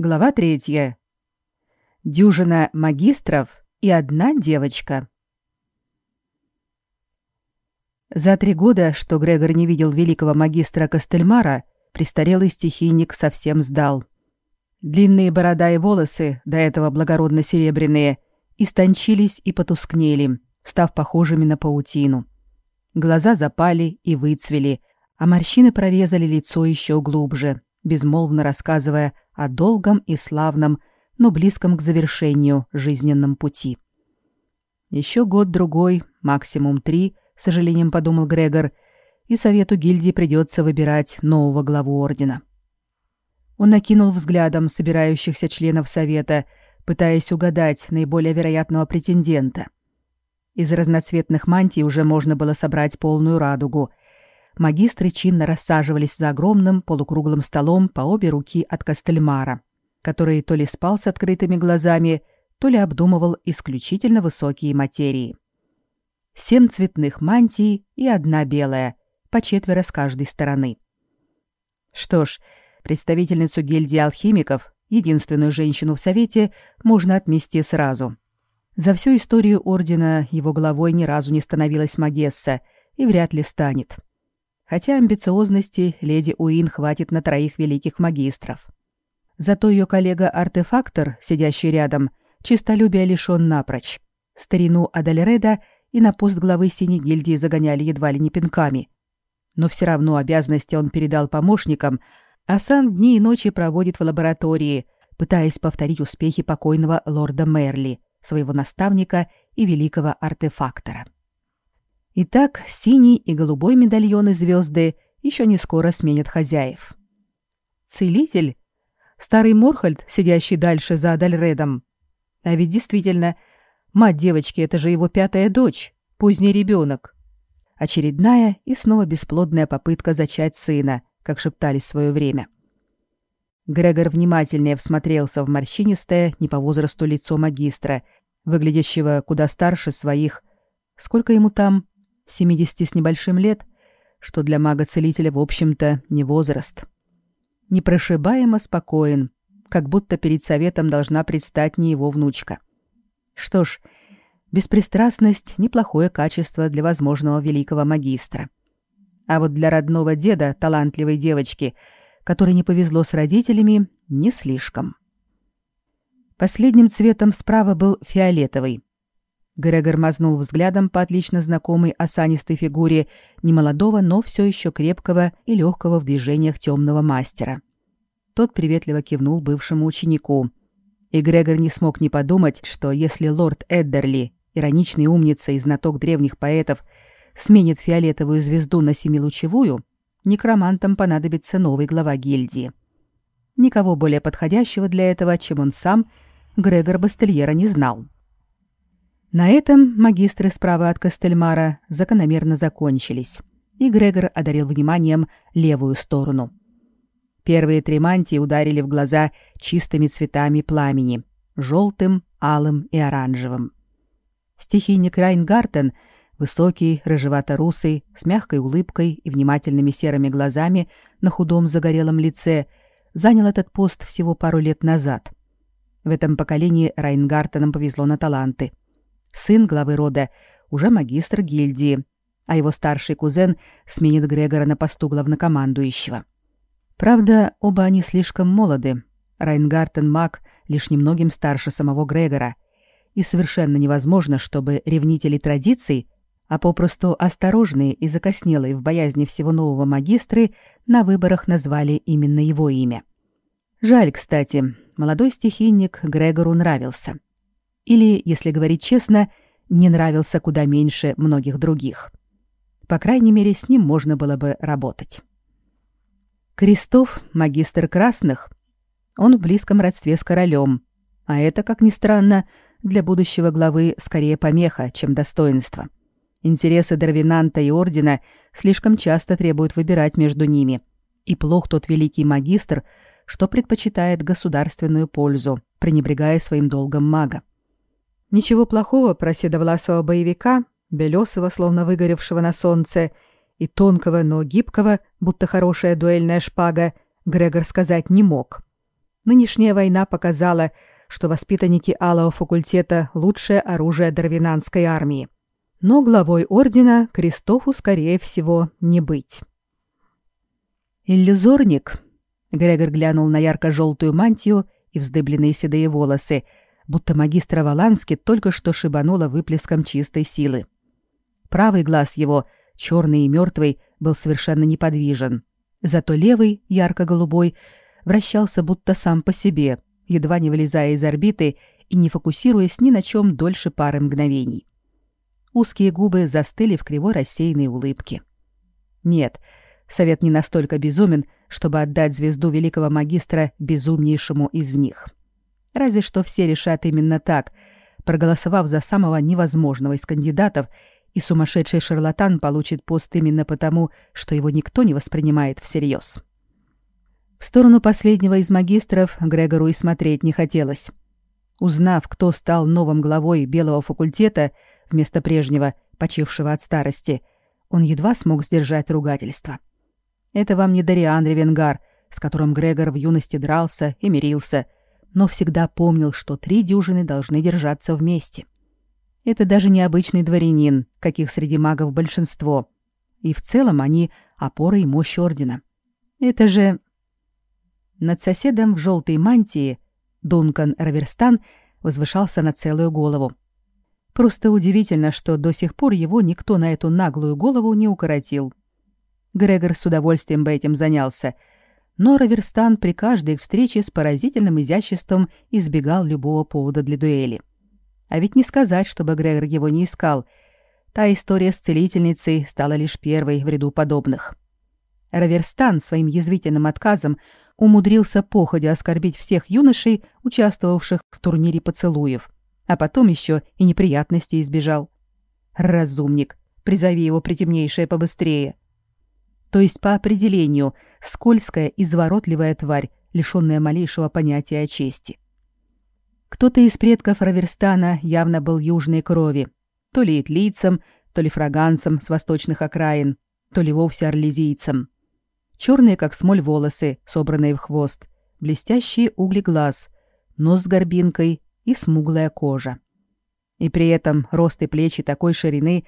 Глава третья. Дюжина магистров и одна девочка. За три года, что Грегор не видел великого магистра Костельмара, престарелый стихийник совсем сдал. Длинные борода и волосы, до этого благородно серебряные, истончились и потускнели, став похожими на паутину. Глаза запали и выцвели, а морщины прорезали лицо еще глубже, безмолвно рассказывая о долгом и славном, но близком к завершению жизненном пути. Еще год-другой, максимум три, с сожалением подумал Грегор, и совету гильдии придется выбирать нового главу ордена. Он накинул взглядом собирающихся членов совета, пытаясь угадать наиболее вероятного претендента. Из разноцветных мантий уже можно было собрать полную радугу, магистры чинно рассаживались за огромным полукруглым столом по обе руки от Костельмара, который то ли спал с открытыми глазами, то ли обдумывал исключительно высокие материи. Семь цветных мантий и одна белая, по четверо с каждой стороны. Что ж, представительницу гильдии алхимиков, единственную женщину в совете, можно отмести сразу. За всю историю ордена его главой ни разу не становилась Магесса и вряд ли станет хотя амбициозности леди Уин хватит на троих великих магистров. Зато ее коллега-артефактор, сидящий рядом, чистолюбия лишен напрочь. Старину Адальреда и на пост главы Синей гильдии загоняли едва ли не пинками. Но все равно обязанности он передал помощникам, а сам дни и ночи проводит в лаборатории, пытаясь повторить успехи покойного лорда Мерли, своего наставника и великого артефактора. Итак, синий и голубой медальоны звезды еще не скоро сменят хозяев. Целитель? Старый Морхальд, сидящий дальше за Адальредом. А ведь действительно, мать девочки — это же его пятая дочь, поздний ребенок. Очередная и снова бесплодная попытка зачать сына, как шептались в свое время. Грегор внимательнее всмотрелся в морщинистое, не по возрасту лицо магистра, выглядящего куда старше своих... Сколько ему там? 70 с небольшим лет, что для мага-целителя, в общем-то, не возраст. Непрошибаемо спокоен, как будто перед советом должна предстать не его внучка. Что ж, беспристрастность — неплохое качество для возможного великого магистра. А вот для родного деда, талантливой девочки, которой не повезло с родителями, не слишком. Последним цветом справа был фиолетовый, Грегор мазнул взглядом по отлично знакомой осанистой фигуре немолодого, но все еще крепкого и легкого в движениях темного мастера. Тот приветливо кивнул бывшему ученику. И Грегор не смог не подумать, что если лорд Эддерли, ироничный умница и знаток древних поэтов, сменит фиолетовую звезду на семилучевую, некромантам понадобится новый глава гильдии. Никого более подходящего для этого, чем он сам, Грегор Бастельера не знал. — на этом магистры справа от Костельмара закономерно закончились, и Грегор одарил вниманием левую сторону. Первые три мантии ударили в глаза чистыми цветами пламени — желтым, алым и оранжевым. Стихийник Райнгартен, высокий, рыжевато-русый, с мягкой улыбкой и внимательными серыми глазами на худом загорелом лице, занял этот пост всего пару лет назад. В этом поколении Райнгартенам повезло на таланты — Сын главы рода уже магистр гильдии, а его старший кузен сменит Грегора на посту главнокомандующего. Правда, оба они слишком молоды. Райнгартен маг лишь немногим старше самого Грегора, и совершенно невозможно, чтобы ревнители традиций, а попросту осторожные и закоснелые в боязни всего нового магистры, на выборах назвали именно его имя. Жаль, кстати, молодой стихийник Грегору нравился или, если говорить честно, не нравился куда меньше многих других. По крайней мере, с ним можно было бы работать. Крестов, магистр красных, он в близком родстве с королем, а это, как ни странно, для будущего главы скорее помеха, чем достоинство. Интересы Дарвинанта и Ордена слишком часто требуют выбирать между ними, и плох тот великий магистр, что предпочитает государственную пользу, пренебрегая своим долгом мага. Ничего плохого про седовласого боевика, белесого, словно выгоревшего на солнце, и тонкого, но гибкого, будто хорошая дуэльная шпага, Грегор сказать не мог. Нынешняя война показала, что воспитанники Алого факультета – лучшее оружие Дарвинанской армии. Но главой ордена Кристофу, скорее всего, не быть. «Иллюзорник», — Грегор глянул на ярко-желтую мантию и вздыбленные седые волосы, будто магистра Валански только что шибануло выплеском чистой силы. Правый глаз его, черный и мертвый, был совершенно неподвижен. Зато левый, ярко-голубой, вращался будто сам по себе, едва не вылезая из орбиты и не фокусируясь ни на чем дольше пары мгновений. Узкие губы застыли в кривой рассеянной улыбке. Нет, совет не настолько безумен, чтобы отдать звезду великого магистра безумнейшему из них. Разве что все решат именно так, проголосовав за самого невозможного из кандидатов, и сумасшедший шарлатан получит пост именно потому, что его никто не воспринимает всерьез. В сторону последнего из магистров Грегору и смотреть не хотелось. Узнав, кто стал новым главой белого факультета вместо прежнего, почившего от старости, он едва смог сдержать ругательство. Это вам не Дариан Ревенгар, с которым Грегор в юности дрался и мирился, но всегда помнил, что три дюжины должны держаться вместе. Это даже не обычный дворянин, каких среди магов большинство. И в целом они — опора и мощь ордена. Это же над соседом в желтой мантии Дункан Раверстан возвышался на целую голову. Просто удивительно, что до сих пор его никто на эту наглую голову не укоротил. Грегор с удовольствием бы этим занялся, но Раверстан при каждой их встрече с поразительным изяществом избегал любого повода для дуэли. А ведь не сказать, чтобы Грегор его не искал. Та история с целительницей стала лишь первой в ряду подобных. Раверстан своим язвительным отказом умудрился походя оскорбить всех юношей, участвовавших в турнире поцелуев, а потом еще и неприятностей избежал. Разумник, призови его притемнейшее побыстрее. То есть по определению скользкая, изворотливая тварь, лишенная малейшего понятия о чести. Кто-то из предков Раверстана явно был южной крови, то ли итлийцем, то ли фраганцем с восточных окраин, то ли вовсе орлезийцем черные, как смоль, волосы, собранные в хвост, блестящие угли глаз, нос с горбинкой и смуглая кожа. И при этом рост и плечи такой ширины,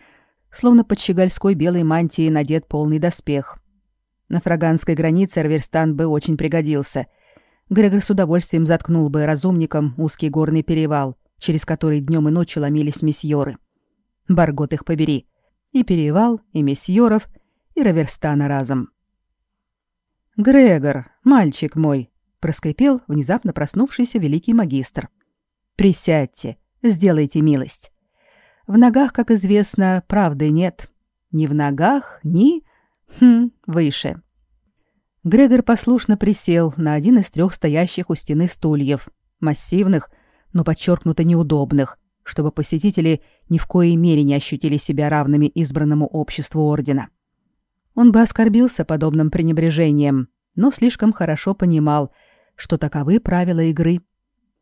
словно под щегольской белой мантией надет полный доспех. На фраганской границе Арверстан бы очень пригодился. Грегор с удовольствием заткнул бы разумником узкий горный перевал, через который днем и ночью ломились месьоры. Баргот их побери. И перевал, и месьоров, и Раверстана разом. «Грегор, мальчик мой!» — проскрипел внезапно проснувшийся великий магистр. «Присядьте, сделайте милость. В ногах, как известно, правды нет. Ни в ногах, ни... Хм, выше». Грегор послушно присел на один из трех стоящих у стены стульев, массивных, но подчеркнуто неудобных, чтобы посетители ни в коей мере не ощутили себя равными избранному обществу ордена. Он бы оскорбился подобным пренебрежением, но слишком хорошо понимал, что таковы правила игры.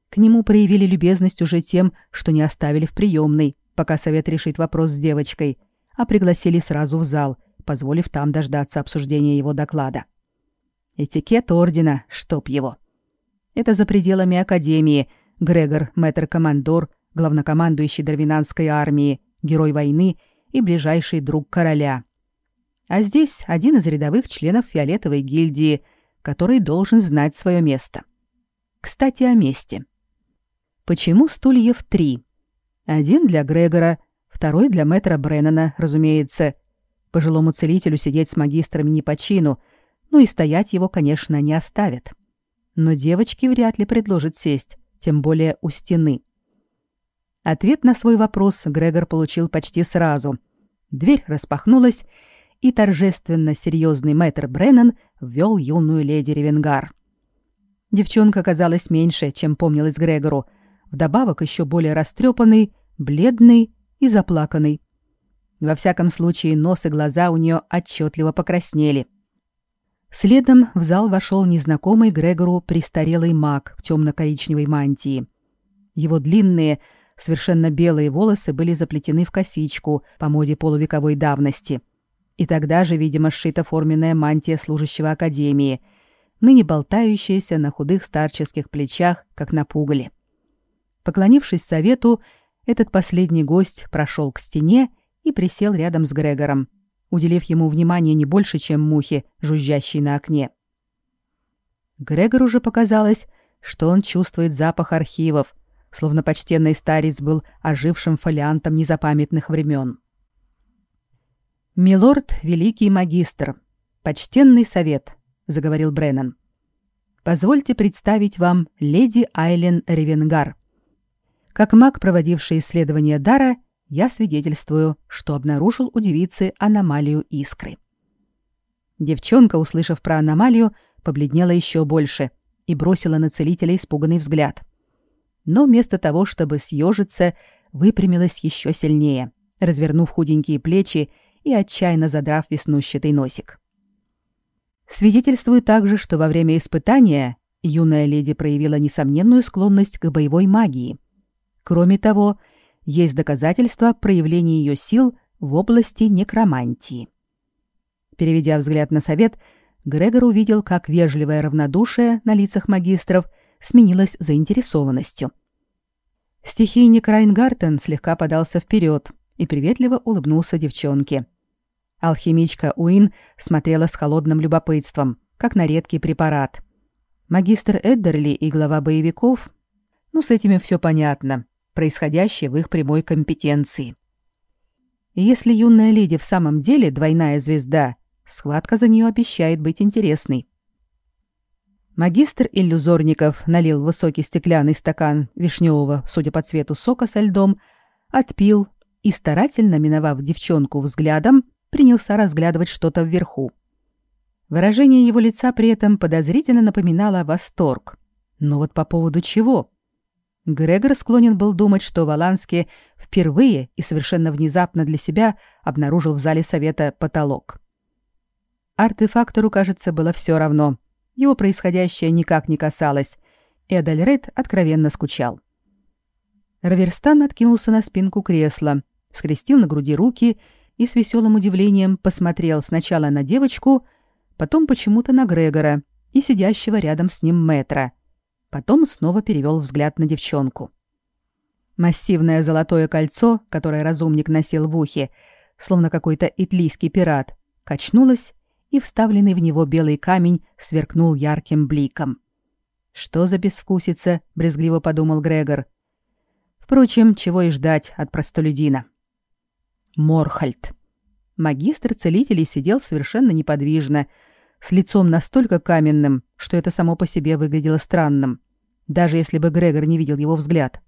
К нему проявили любезность уже тем, что не оставили в приемной, пока совет решит вопрос с девочкой, а пригласили сразу в зал, позволив там дождаться обсуждения его доклада. Этикет ордена, чтоб его. Это за пределами академии Грегор Мэтр-командор, главнокомандующий Дарвинанской армии, герой войны и ближайший друг короля – а здесь один из рядовых членов фиолетовой гильдии, который должен знать свое место. Кстати, о месте. Почему стульев три? Один для Грегора, второй для мэтра Бреннана, разумеется. Пожилому целителю сидеть с магистрами не по чину, ну и стоять его, конечно, не оставят. Но девочке вряд ли предложат сесть, тем более у стены. Ответ на свой вопрос Грегор получил почти сразу. Дверь распахнулась, и торжественно серьезный мэтр Бреннан ввел юную леди Ревенгар. Девчонка казалась меньше, чем помнилась Грегору, вдобавок еще более растрепанный, бледный и заплаканный. Во всяком случае, нос и глаза у нее отчетливо покраснели. Следом в зал вошел незнакомый Грегору престарелый маг в темно-коричневой мантии. Его длинные, совершенно белые волосы были заплетены в косичку по моде полувековой давности – и тогда же, видимо, сшита форменная мантия служащего академии, ныне болтающаяся на худых старческих плечах, как на пугале. Поклонившись совету, этот последний гость прошел к стене и присел рядом с Грегором, уделив ему внимание не больше, чем мухи, жужжащей на окне. Грегору уже показалось, что он чувствует запах архивов, словно почтенный старец был ожившим фолиантом незапамятных времен. «Милорд, великий магистр, почтенный совет», — заговорил Бреннан. «Позвольте представить вам леди Айлен Ревенгар. Как маг, проводивший исследование дара, я свидетельствую, что обнаружил у девицы аномалию искры». Девчонка, услышав про аномалию, побледнела еще больше и бросила на целителя испуганный взгляд. Но вместо того, чтобы съежиться, выпрямилась еще сильнее, развернув худенькие плечи и отчаянно задрав веснущатый носик. Свидетельствует также, что во время испытания юная леди проявила несомненную склонность к боевой магии. Кроме того, есть доказательства проявления ее сил в области некромантии. Переведя взгляд на совет, Грегор увидел, как вежливое равнодушие на лицах магистров сменилось заинтересованностью. Стихийник Райнгартен слегка подался вперед и приветливо улыбнулся девчонке. Алхимичка Уин смотрела с холодным любопытством, как на редкий препарат. Магистр Эддерли и глава боевиков? Ну, с этими все понятно, происходящее в их прямой компетенции. И если юная леди в самом деле двойная звезда, Схватка за нее обещает быть интересной. Магистр иллюзорников налил высокий стеклянный стакан вишневого, судя по цвету, сока со льдом, отпил и, старательно миновав девчонку взглядом, принялся разглядывать что-то вверху. Выражение его лица при этом подозрительно напоминало восторг. Но вот по поводу чего? Грегор склонен был думать, что Валанский впервые и совершенно внезапно для себя обнаружил в зале совета потолок. Артефактору, кажется, было все равно. Его происходящее никак не касалось, и Адальред откровенно скучал. Раверстан откинулся на спинку кресла, скрестил на груди руки и с веселым удивлением посмотрел сначала на девочку, потом почему-то на Грегора и сидящего рядом с ним Мэтра. Потом снова перевел взгляд на девчонку. Массивное золотое кольцо, которое разумник носил в ухе, словно какой-то итлийский пират, качнулось и вставленный в него белый камень сверкнул ярким бликом. «Что за безвкусица?» — брезгливо подумал Грегор. Впрочем, чего и ждать от простолюдина. Морхальд. Магистр целителей сидел совершенно неподвижно, с лицом настолько каменным, что это само по себе выглядело странным, даже если бы Грегор не видел его взгляд.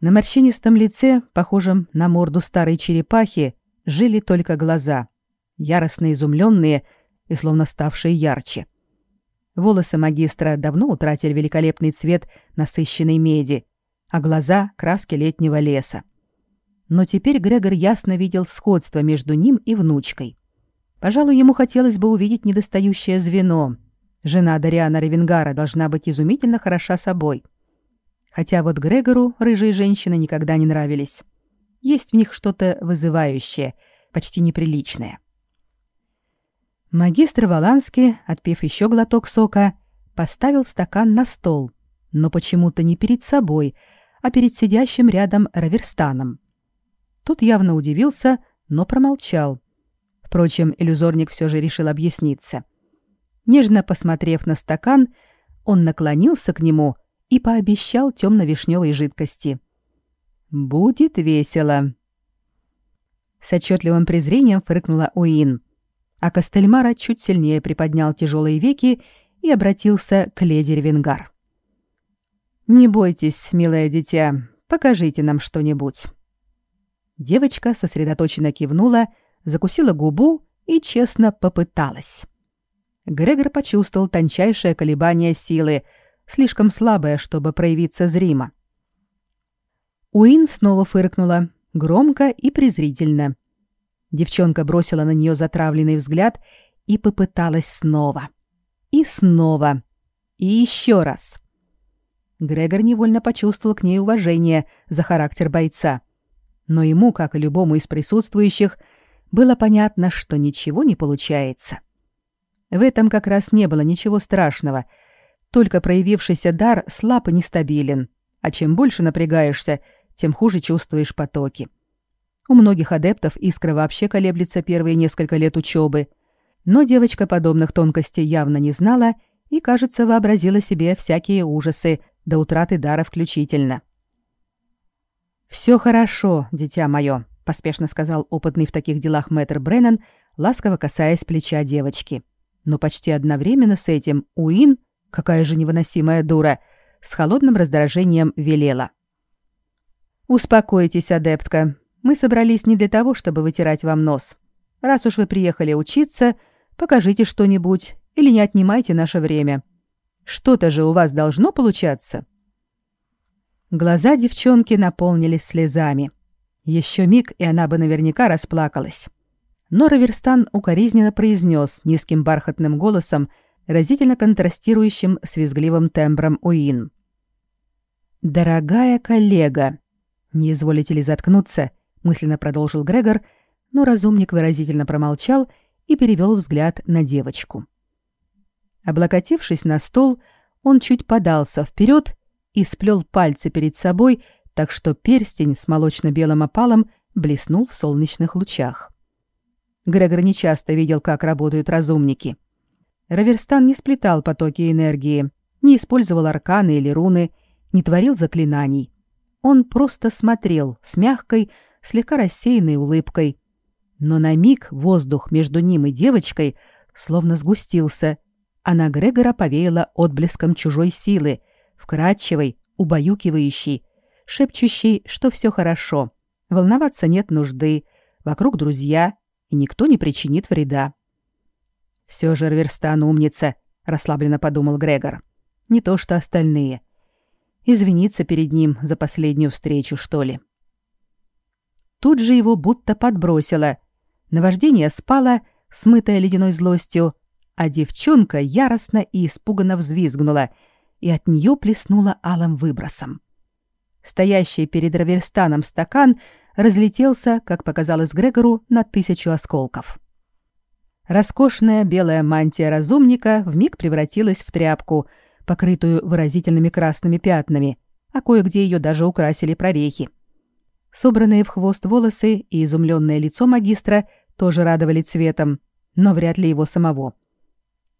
На морщинистом лице, похожем на морду старой черепахи, жили только глаза — яростно изумленные и словно ставшие ярче. Волосы магистра давно утратили великолепный цвет насыщенной меди, а глаза — краски летнего леса. Но теперь Грегор ясно видел сходство между ним и внучкой. Пожалуй, ему хотелось бы увидеть недостающее звено. Жена Дариана Ревенгара должна быть изумительно хороша собой. Хотя вот Грегору рыжие женщины никогда не нравились. Есть в них что-то вызывающее, почти неприличное. Магистр Валанский, отпив еще глоток сока, поставил стакан на стол, но почему-то не перед собой, а перед сидящим рядом Раверстаном. Тут явно удивился, но промолчал. Впрочем, иллюзорник все же решил объясниться. Нежно посмотрев на стакан, он наклонился к нему и пообещал темно-вишневой жидкости. «Будет весело». С отчетливым презрением фыркнула Уин а Костельмара чуть сильнее приподнял тяжелые веки и обратился к леди Ревенгар. «Не бойтесь, милое дитя, покажите нам что-нибудь». Девочка сосредоточенно кивнула, закусила губу и честно попыталась. Грегор почувствовал тончайшее колебание силы, слишком слабое, чтобы проявиться зримо. Уин снова фыркнула, громко и презрительно. Девчонка бросила на нее затравленный взгляд и попыталась снова. И снова. И еще раз. Грегор невольно почувствовал к ней уважение за характер бойца. Но ему, как и любому из присутствующих, было понятно, что ничего не получается. В этом как раз не было ничего страшного. Только проявившийся дар слаб и нестабилен, а чем больше напрягаешься, тем хуже чувствуешь потоки. У многих адептов искра вообще колеблется первые несколько лет учебы, но девочка подобных тонкостей явно не знала и, кажется, вообразила себе всякие ужасы, до утраты дара включительно. «Все хорошо, дитя мое», — поспешно сказал опытный в таких делах мэтр Бреннан, ласково касаясь плеча девочки. Но почти одновременно с этим Уин, какая же невыносимая дура, с холодным раздражением велела. «Успокойтесь, адептка. Мы собрались не для того, чтобы вытирать вам нос. Раз уж вы приехали учиться, покажите что-нибудь или не отнимайте наше время. Что-то же у вас должно получаться». Глаза девчонки наполнились слезами. Еще миг, и она бы наверняка расплакалась. Но Раверстан укоризненно произнес низким бархатным голосом, разительно контрастирующим с визгливым тембром Уин. «Дорогая коллега, не изволите ли заткнуться?» — мысленно продолжил Грегор, но разумник выразительно промолчал и перевел взгляд на девочку. Облокотившись на стол, он чуть подался вперед и сплел пальцы перед собой, так что перстень с молочно-белым опалом блеснул в солнечных лучах. Грегор нечасто видел, как работают разумники. Раверстан не сплетал потоки энергии, не использовал арканы или руны, не творил заклинаний. Он просто смотрел с мягкой, слегка рассеянной улыбкой. Но на миг воздух между ним и девочкой словно сгустился, а на Грегора повеяло отблеском чужой силы, вкрадчивой, убаюкивающей, шепчущей, что все хорошо, волноваться нет нужды, вокруг друзья, и никто не причинит вреда. «Все же Рверстан умница», — расслабленно подумал Грегор. «Не то что остальные. Извиниться перед ним за последнюю встречу, что ли?» Тут же его будто подбросило. Наваждение спало, смытое ледяной злостью, а девчонка яростно и испуганно взвизгнула, и от нее плеснула алым выбросом. Стоящий перед Раверстаном стакан разлетелся, как показалось Грегору, на тысячу осколков. Роскошная белая мантия разумника вмиг превратилась в тряпку, покрытую выразительными красными пятнами, а кое-где ее даже украсили прорехи. Собранные в хвост волосы и изумленное лицо магистра тоже радовали цветом, но вряд ли его самого. —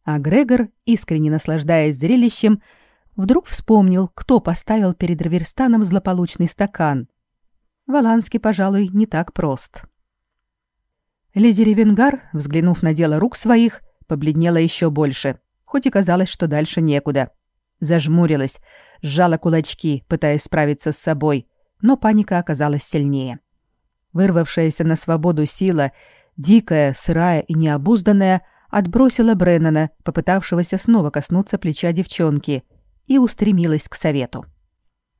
а Грегор, искренне наслаждаясь зрелищем, вдруг вспомнил, кто поставил перед Раверстаном злополучный стакан. Валанский, пожалуй, не так прост. Леди Ревенгар, взглянув на дело рук своих, побледнела еще больше, хоть и казалось, что дальше некуда. Зажмурилась, сжала кулачки, пытаясь справиться с собой, но паника оказалась сильнее. Вырвавшаяся на свободу сила, дикая, сырая и необузданная, отбросила Бреннана, попытавшегося снова коснуться плеча девчонки, и устремилась к совету.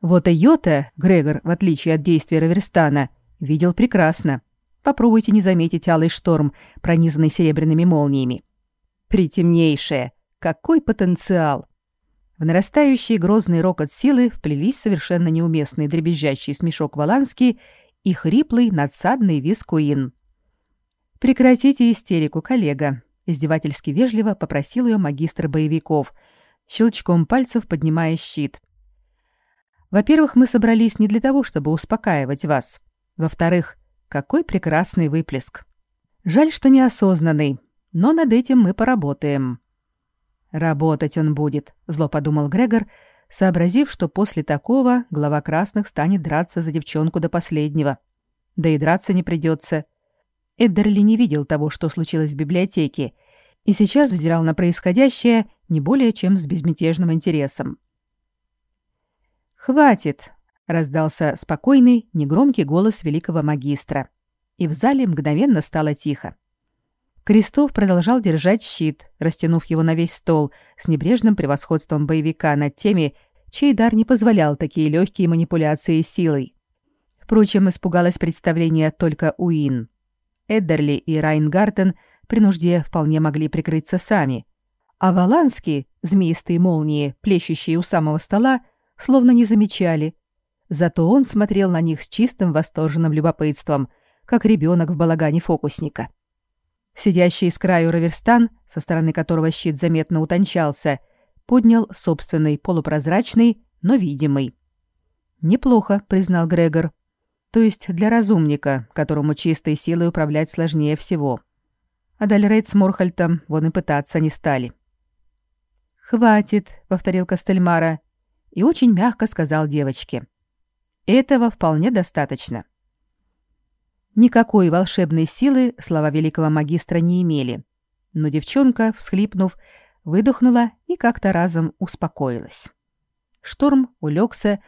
Вот ее-то Грегор, в отличие от действия Раверстана, видел прекрасно. Попробуйте не заметить алый шторм, пронизанный серебряными молниями. Притемнейшее! Какой потенциал! В нарастающий грозный рокот силы вплелись совершенно неуместный дребезжащий смешок Валанский и хриплый надсадный вискуин. «Прекратите истерику, коллега», издевательски вежливо попросил ее магистр боевиков, щелчком пальцев поднимая щит. Во-первых, мы собрались не для того, чтобы успокаивать вас. Во-вторых, какой прекрасный выплеск. Жаль, что неосознанный, но над этим мы поработаем. Работать он будет, зло подумал Грегор, сообразив, что после такого глава красных станет драться за девчонку до последнего. Да и драться не придется. Эддерли не видел того, что случилось в библиотеке, и сейчас взирал на происходящее не более чем с безмятежным интересом. «Хватит!» — раздался спокойный, негромкий голос великого магистра, и в зале мгновенно стало тихо. Крестов продолжал держать щит, растянув его на весь стол с небрежным превосходством боевика над теми, чей дар не позволял такие легкие манипуляции силой. Впрочем, испугалось представление только Уин. Эддерли и Райнгартен при нужде вполне могли прикрыться сами. А Валанский, змеистые молнии, плещущие у самого стола, словно не замечали. Зато он смотрел на них с чистым восторженным любопытством, как ребенок в балагане фокусника. Сидящий с краю Раверстан, со стороны которого щит заметно утончался, поднял собственный полупрозрачный, но видимый. «Неплохо», — признал Грегор. «То есть для разумника, которому чистой силой управлять сложнее всего. А Дальрейд с Морхальтом вон и пытаться не стали». «Хватит», — повторил Костельмара и очень мягко сказал девочке. «Этого вполне достаточно». Никакой волшебной силы слова великого магистра не имели, но девчонка, всхлипнув, выдохнула и как-то разом успокоилась. Шторм улегся,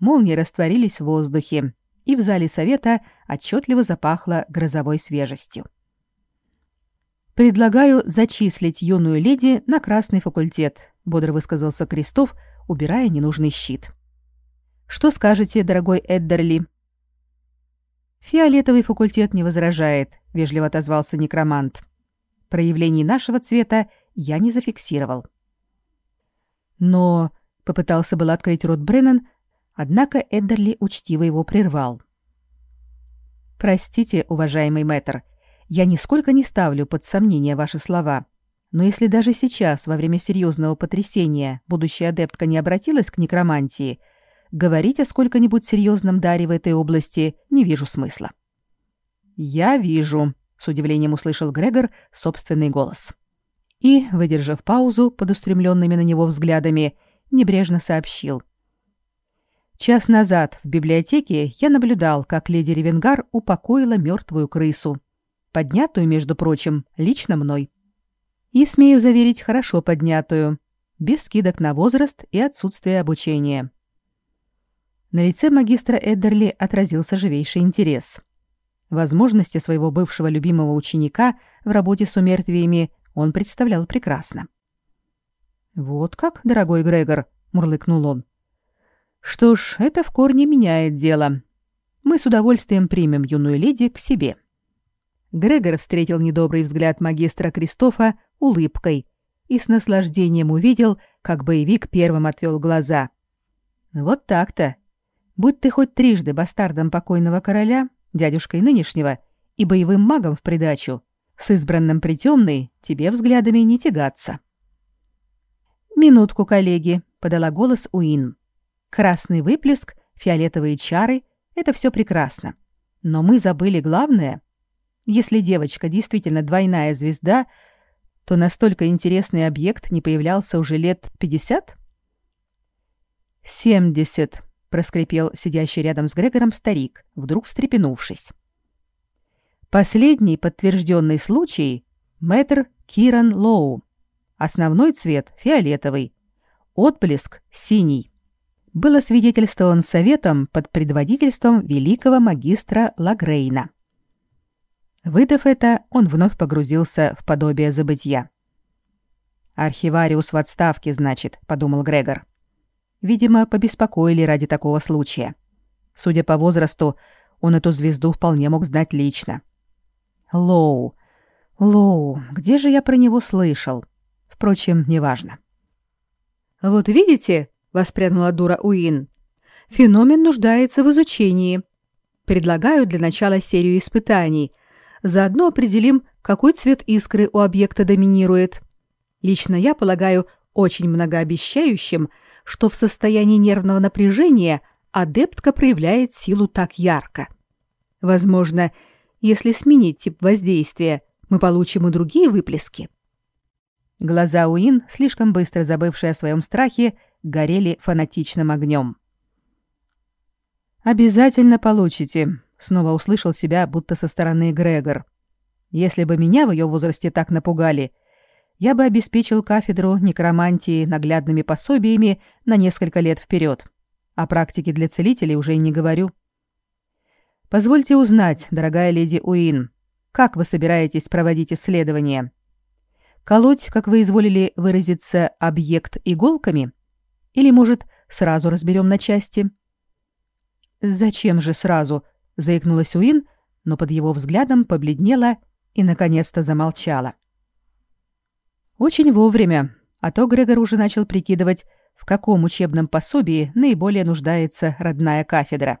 молнии растворились в воздухе, и в зале совета отчетливо запахло грозовой свежестью. «Предлагаю зачислить юную леди на красный факультет», — бодро высказался Крестов, убирая ненужный щит. «Что скажете, дорогой Эддерли?» «Фиолетовый факультет не возражает», — вежливо отозвался некромант. «Проявлений нашего цвета я не зафиксировал». «Но...» — попытался был открыть рот Бреннан, однако Эддерли учтиво его прервал. «Простите, уважаемый мэтр, — я нисколько не ставлю под сомнение ваши слова. Но если даже сейчас, во время серьезного потрясения, будущая адептка не обратилась к некромантии, говорить о сколько-нибудь серьезном даре в этой области не вижу смысла. «Я вижу», — с удивлением услышал Грегор собственный голос. И, выдержав паузу под устремленными на него взглядами, небрежно сообщил. Час назад в библиотеке я наблюдал, как леди Ревенгар упокоила мертвую крысу поднятую, между прочим, лично мной. И, смею заверить, хорошо поднятую, без скидок на возраст и отсутствие обучения. На лице магистра Эддерли отразился живейший интерес. Возможности своего бывшего любимого ученика в работе с умертвиями он представлял прекрасно. «Вот как, дорогой Грегор», — мурлыкнул он. «Что ж, это в корне меняет дело. Мы с удовольствием примем юную леди к себе». Грегор встретил недобрый взгляд магистра Кристофа улыбкой и с наслаждением увидел, как боевик первым отвел глаза. Вот так-то. Будь ты хоть трижды бастардом покойного короля, дядюшкой нынешнего, и боевым магом в придачу, с избранным притемной тебе взглядами не тягаться. «Минутку, коллеги», — подала голос Уин. «Красный выплеск, фиолетовые чары — это все прекрасно. Но мы забыли главное. Если девочка действительно двойная звезда, то настолько интересный объект не появлялся уже лет 50? «Семьдесят», — проскрипел сидящий рядом с Грегором старик, вдруг встрепенувшись. Последний подтвержденный случай — мэтр Киран Лоу. Основной цвет — фиолетовый. Отблеск — синий. Было свидетельствован советом под предводительством великого магистра Лагрейна. Выдав это, он вновь погрузился в подобие забытья. «Архивариус в отставке, значит», — подумал Грегор. Видимо, побеспокоили ради такого случая. Судя по возрасту, он эту звезду вполне мог знать лично. Лоу. Лоу. Где же я про него слышал? Впрочем, неважно. «Вот видите», — воспрянула дура Уин, — «феномен нуждается в изучении. Предлагаю для начала серию испытаний — Заодно определим, какой цвет искры у объекта доминирует. Лично я полагаю очень многообещающим, что в состоянии нервного напряжения адептка проявляет силу так ярко. Возможно, если сменить тип воздействия, мы получим и другие выплески. Глаза Уин, слишком быстро забывшие о своем страхе, горели фанатичным огнем. «Обязательно получите», Снова услышал себя, будто со стороны Грегор. Если бы меня в ее возрасте так напугали, я бы обеспечил кафедру некромантии наглядными пособиями на несколько лет вперед. О практике для целителей уже и не говорю. Позвольте узнать, дорогая леди Уин, как вы собираетесь проводить исследования? Колоть, как вы изволили выразиться, объект иголками? Или, может, сразу разберем на части? Зачем же сразу? Заикнулась Уин, но под его взглядом побледнела и наконец-то замолчала. Очень вовремя, а то Грегор уже начал прикидывать, в каком учебном пособии наиболее нуждается родная кафедра.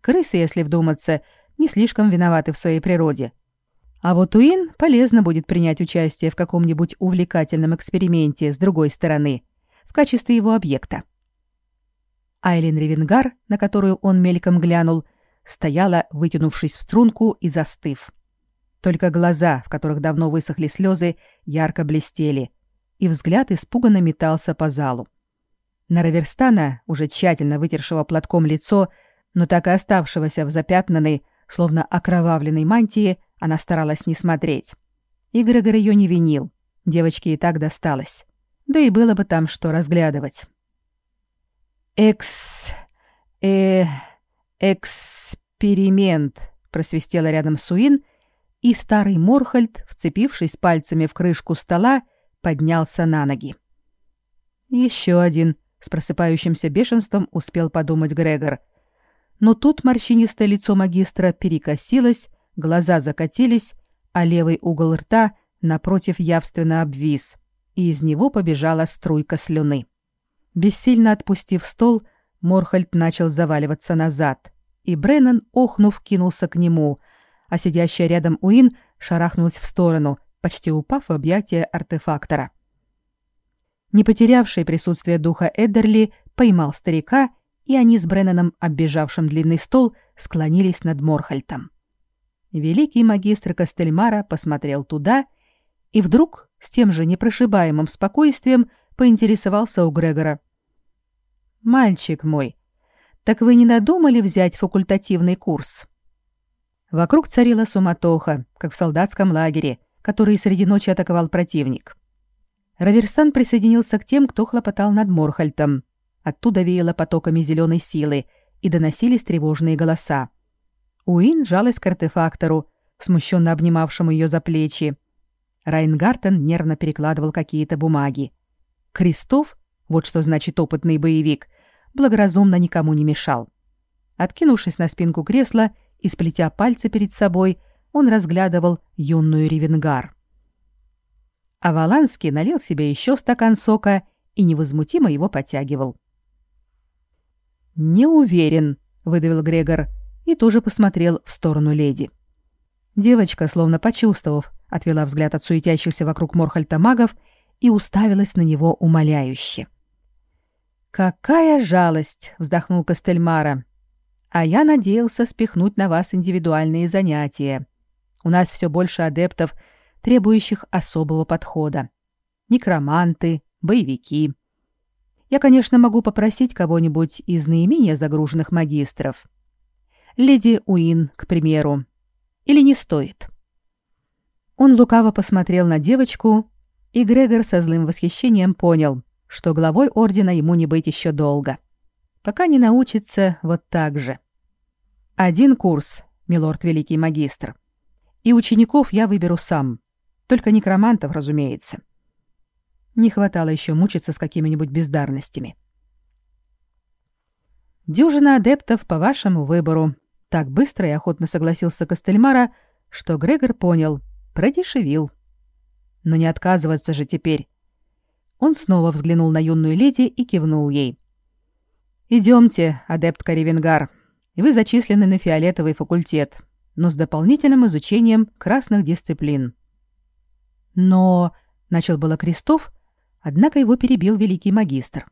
Крысы, если вдуматься, не слишком виноваты в своей природе. А вот Уин полезно будет принять участие в каком-нибудь увлекательном эксперименте с другой стороны, в качестве его объекта. Айлин Ревенгар, на которую он мельком глянул, стояла, вытянувшись в струнку и застыв. Только глаза, в которых давно высохли слезы, ярко блестели, и взгляд испуганно метался по залу. На Раверстана, уже тщательно вытершего платком лицо, но так и оставшегося в запятнанной, словно окровавленной мантии, она старалась не смотреть. И Грегор ее не винил. Девочке и так досталось. Да и было бы там что разглядывать. «Экс... э... эксперимент», — просвистела рядом Суин, и старый Морхальд, вцепившись пальцами в крышку стола, поднялся на ноги. Еще один, с просыпающимся бешенством успел подумать Грегор. Но тут морщинистое лицо магистра перекосилось, глаза закатились, а левый угол рта напротив явственно обвис, и из него побежала струйка слюны. Бессильно отпустив стол, Морхальд начал заваливаться назад, и Бреннан, охнув, кинулся к нему, а сидящая рядом Уин шарахнулась в сторону, почти упав в объятия артефактора. Не потерявший присутствие духа Эддерли поймал старика, и они с Бреннаном, оббежавшим длинный стол, склонились над Морхальтом. Великий магистр Костельмара посмотрел туда и вдруг с тем же непрошибаемым спокойствием поинтересовался у Грегора. «Мальчик мой, так вы не надумали взять факультативный курс?» Вокруг царила суматоха, как в солдатском лагере, который среди ночи атаковал противник. Раверстан присоединился к тем, кто хлопотал над Морхальтом. Оттуда веяло потоками зеленой силы, и доносились тревожные голоса. Уин жалась к артефактору, смущенно обнимавшему ее за плечи. Райнгартен нервно перекладывал какие-то бумаги. Крестов, вот что значит опытный боевик, благоразумно никому не мешал. Откинувшись на спинку кресла и сплетя пальцы перед собой, он разглядывал юную Ревенгар. А Валанский налил себе еще стакан сока и невозмутимо его потягивал. «Не уверен», — выдавил Грегор и тоже посмотрел в сторону леди. Девочка, словно почувствовав, отвела взгляд от суетящихся вокруг Морхальта магов и уставилась на него умоляюще. «Какая жалость!» — вздохнул Костельмара. А я надеялся спихнуть на вас индивидуальные занятия. У нас все больше адептов, требующих особого подхода. Некроманты, боевики. Я, конечно, могу попросить кого-нибудь из наименее загруженных магистров. Леди Уин, к примеру. Или не стоит?» Он лукаво посмотрел на девочку, и Грегор со злым восхищением понял, что главой ордена ему не быть еще долго. — пока не научится вот так же. Один курс, милорд великий магистр. И учеников я выберу сам. Только некромантов, разумеется. Не хватало еще мучиться с какими-нибудь бездарностями. Дюжина адептов по вашему выбору. Так быстро и охотно согласился Костельмара, что Грегор понял, продешевил. Но не отказываться же теперь. Он снова взглянул на юную леди и кивнул ей. Идемте, адепт Каривенгар. Вы зачислены на фиолетовый факультет, но с дополнительным изучением красных дисциплин. Но начал было Крестов, однако его перебил великий магистр.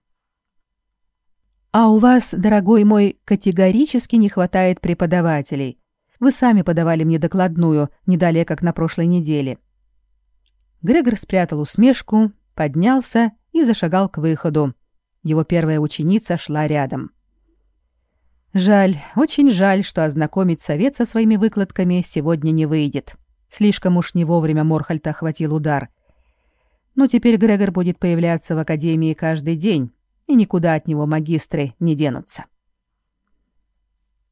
А у вас, дорогой мой, категорически не хватает преподавателей. Вы сами подавали мне докладную не далее, как на прошлой неделе. Грегор спрятал усмешку, поднялся и зашагал к выходу, его первая ученица шла рядом. Жаль, очень жаль, что ознакомить совет со своими выкладками сегодня не выйдет. Слишком уж не вовремя Морхальта охватил удар. Но теперь Грегор будет появляться в академии каждый день, и никуда от него магистры не денутся.